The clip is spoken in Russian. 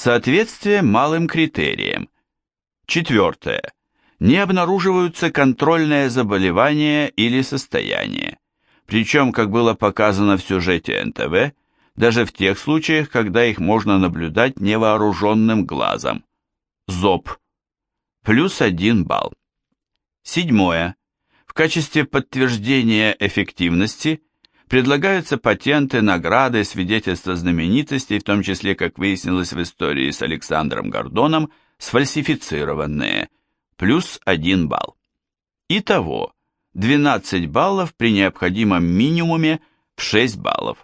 Соответствие малым критериям. Четвертое. Не обнаруживаются контрольные заболевания или состояния. Причем, как было показано в сюжете НТВ, даже в тех случаях, когда их можно наблюдать невооруженным глазом. ЗОП. Плюс один балл. Седьмое. В качестве подтверждения эффективности предлагаются патенты, награды, свидетельства знаменитостей, в том числе, как выяснилось в истории с Александром Гордоном, сфальсифицированные, плюс 1 балл. Итого 12 баллов при необходимом минимуме в 6 баллов.